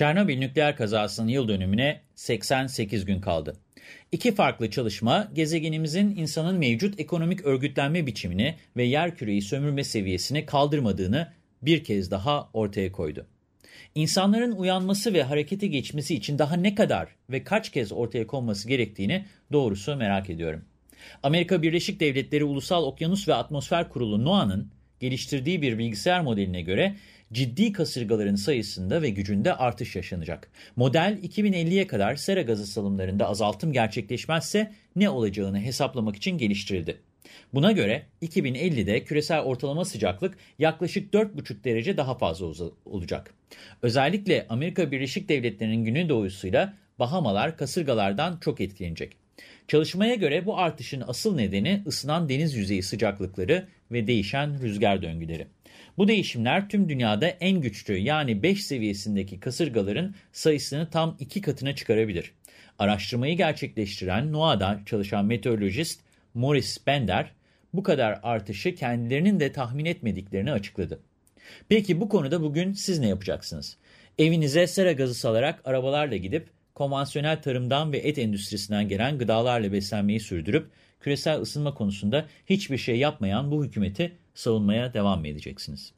Çernobil nükleer kazasının yıl dönümüne 88 gün kaldı. İki farklı çalışma gezegenimizin insanın mevcut ekonomik örgütlenme biçimini ve yerküreyi sömürme seviyesini kaldırmadığını bir kez daha ortaya koydu. İnsanların uyanması ve harekete geçmesi için daha ne kadar ve kaç kez ortaya konması gerektiğini doğrusu merak ediyorum. Amerika Birleşik Devletleri Ulusal Okyanus ve Atmosfer Kurulu NOAA'nın geliştirdiği bir bilgisayar modeline göre ciddi kasırgaların sayısında ve gücünde artış yaşanacak. Model 2050'ye kadar sera gazı salımlarında azaltım gerçekleşmezse ne olacağını hesaplamak için geliştirildi. Buna göre 2050'de küresel ortalama sıcaklık yaklaşık 4,5 derece daha fazla olacak. Özellikle Amerika Birleşik Devletleri'nin güneydoğusuyla Bahamalar kasırgalardan çok etkilenecek. Çalışmaya göre bu artışın asıl nedeni ısınan deniz yüzeyi sıcaklıkları ve değişen rüzgar döngüleri. Bu değişimler tüm dünyada en güçlü yani 5 seviyesindeki kasırgaların sayısını tam 2 katına çıkarabilir. Araştırmayı gerçekleştiren NOAA'da çalışan meteorolojist Morris Bender bu kadar artışı kendilerinin de tahmin etmediklerini açıkladı. Peki bu konuda bugün siz ne yapacaksınız? Evinize sera gazı salarak arabalarla gidip konvansiyonel tarımdan ve et endüstrisinden gelen gıdalarla beslenmeyi sürdürüp küresel ısınma konusunda hiçbir şey yapmayan bu hükümeti savunmaya devam edeceksiniz?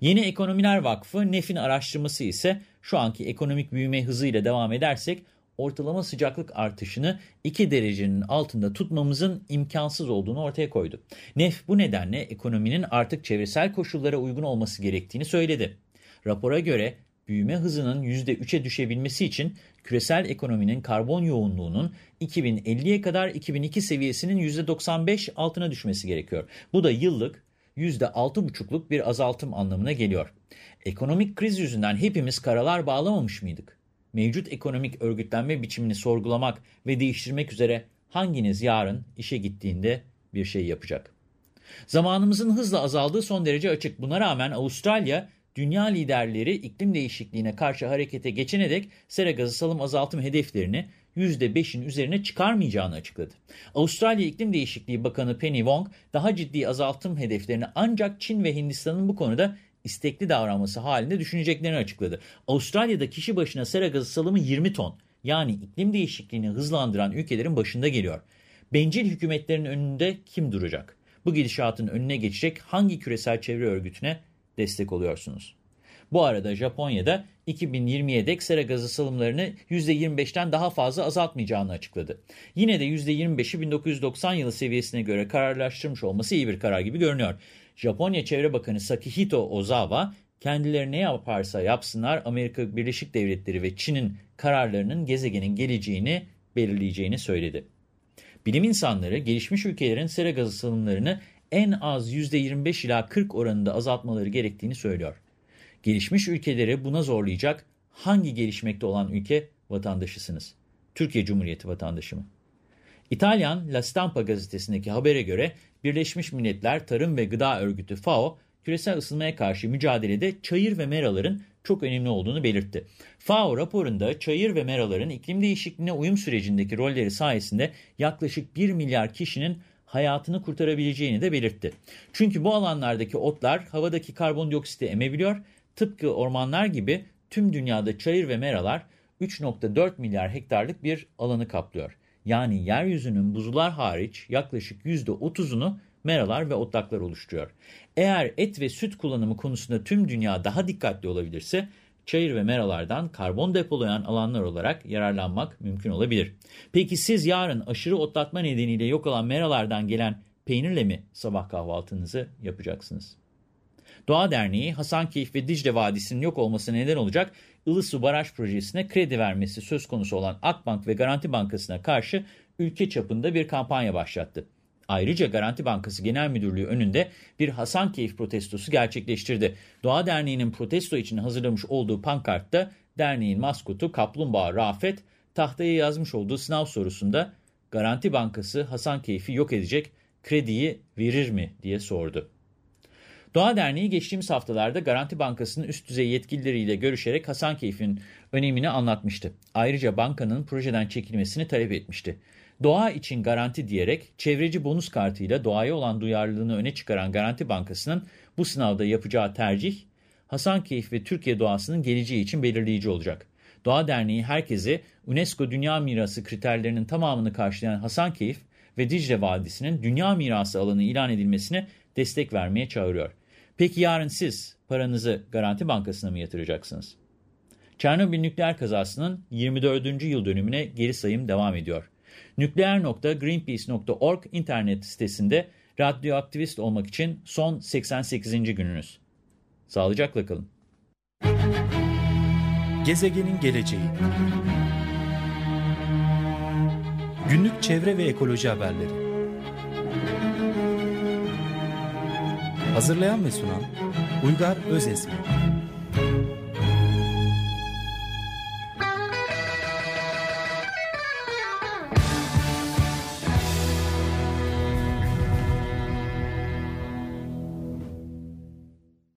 Yeni Ekonomiler Vakfı NEF'in araştırması ise şu anki ekonomik büyüme hızıyla devam edersek ortalama sıcaklık artışını 2 derecenin altında tutmamızın imkansız olduğunu ortaya koydu. NEF bu nedenle ekonominin artık çevresel koşullara uygun olması gerektiğini söyledi. Rapora göre büyüme hızının %3'e düşebilmesi için küresel ekonominin karbon yoğunluğunun 2050'ye kadar 2002 seviyesinin %95 altına düşmesi gerekiyor. Bu da yıllık %6,5'luk bir azaltım anlamına geliyor. Ekonomik kriz yüzünden hepimiz karalar bağlamamış mıydık? Mevcut ekonomik örgütlenme biçimini sorgulamak ve değiştirmek üzere hanginiz yarın işe gittiğinde bir şey yapacak? Zamanımızın hızla azaldığı son derece açık. Buna rağmen Avustralya, dünya liderleri iklim değişikliğine karşı harekete geçene dek sera gazı salım azaltım hedeflerini %5'in üzerine çıkarmayacağını açıkladı. Avustralya İklim Değişikliği Bakanı Penny Wong daha ciddi azaltım hedeflerini ancak Çin ve Hindistan'ın bu konuda istekli davranması halinde düşüneceklerini açıkladı. Avustralya'da kişi başına sera gazı salımı 20 ton yani iklim değişikliğini hızlandıran ülkelerin başında geliyor. Bencil hükümetlerin önünde kim duracak? Bu gidişatın önüne geçecek hangi küresel çevre örgütüne destek oluyorsunuz? Bu arada Japonya'da 2020'ye dek sera gazı salımlarını %25'ten daha fazla azaltmayacağını açıkladı. Yine de %25'i 1990 yılı seviyesine göre kararlaştırmış olması iyi bir karar gibi görünüyor. Japonya Çevre Bakanı Sakihito Ozawa, kendileri ne yaparsa yapsınlar Amerika Birleşik Devletleri ve Çin'in kararlarının gezegenin geleceğini belirleyeceğini söyledi. Bilim insanları gelişmiş ülkelerin sera gazı salımlarını en az %25 ila 40 oranında azaltmaları gerektiğini söylüyor. Gelişmiş ülkeleri buna zorlayacak hangi gelişmekte olan ülke vatandaşısınız? Türkiye Cumhuriyeti vatandaşı mı? İtalyan La Stampa gazetesindeki habere göre Birleşmiş Milletler Tarım ve Gıda Örgütü FAO, küresel ısınmaya karşı mücadelede çayır ve meraların çok önemli olduğunu belirtti. FAO raporunda çayır ve meraların iklim değişikliğine uyum sürecindeki rolleri sayesinde yaklaşık 1 milyar kişinin hayatını kurtarabileceğini de belirtti. Çünkü bu alanlardaki otlar havadaki karbondioksiti emebiliyor Tıpkı ormanlar gibi tüm dünyada çayır ve meralar 3.4 milyar hektarlık bir alanı kaplıyor. Yani yeryüzünün buzullar hariç yaklaşık %30'unu meralar ve otlaklar oluşturuyor. Eğer et ve süt kullanımı konusunda tüm dünya daha dikkatli olabilirse, çayır ve meralardan karbon depolayan alanlar olarak yararlanmak mümkün olabilir. Peki siz yarın aşırı otlatma nedeniyle yok olan meralardan gelen peynirle mi sabah kahvaltınızı yapacaksınız? Doğa Derneği, Hasankeyf ve Dicle Vadisi'nin yok olmasına neden olacak Ilısu Baraj Projesi'ne kredi vermesi söz konusu olan Akbank ve Garanti Bankası'na karşı ülke çapında bir kampanya başlattı. Ayrıca Garanti Bankası Genel Müdürlüğü önünde bir Hasankeyf protestosu gerçekleştirdi. Doğa Derneği'nin protesto için hazırlamış olduğu pankartta derneğin maskotu Kaplumbağa Rafet, tahtaya yazmış olduğu sınav sorusunda Garanti Bankası Hasankeyf'i yok edecek krediyi verir mi diye sordu. Doğa Derneği geçtiğimiz haftalarda Garanti Bankası'nın üst düzey yetkilileriyle görüşerek Hasankeyf'in önemini anlatmıştı. Ayrıca bankanın projeden çekilmesini talep etmişti. Doğa için garanti diyerek çevreci bonus kartıyla doğaya olan duyarlılığını öne çıkaran Garanti Bankası'nın bu sınavda yapacağı tercih Hasankeyf ve Türkiye doğasının geleceği için belirleyici olacak. Doğa Derneği herkesi UNESCO Dünya Mirası kriterlerinin tamamını karşılayan Hasankeyf ve Dicle Vadisi'nin Dünya Mirası alanı ilan edilmesine destek vermeye çağırıyor. Peki yarın siz paranızı Garanti Bankası'na mı yatıracaksınız? Çernobil nükleer kazasının 24. yıl dönümüne geri sayım devam ediyor. Nükleer.greenpeace.org internet sitesinde radyoaktivist olmak için son 88. gününüz. Sağlıcakla kalın. Gezegenin geleceği Günlük çevre ve ekoloji haberleri Hazırlayan ve sunan Uygar Özesmi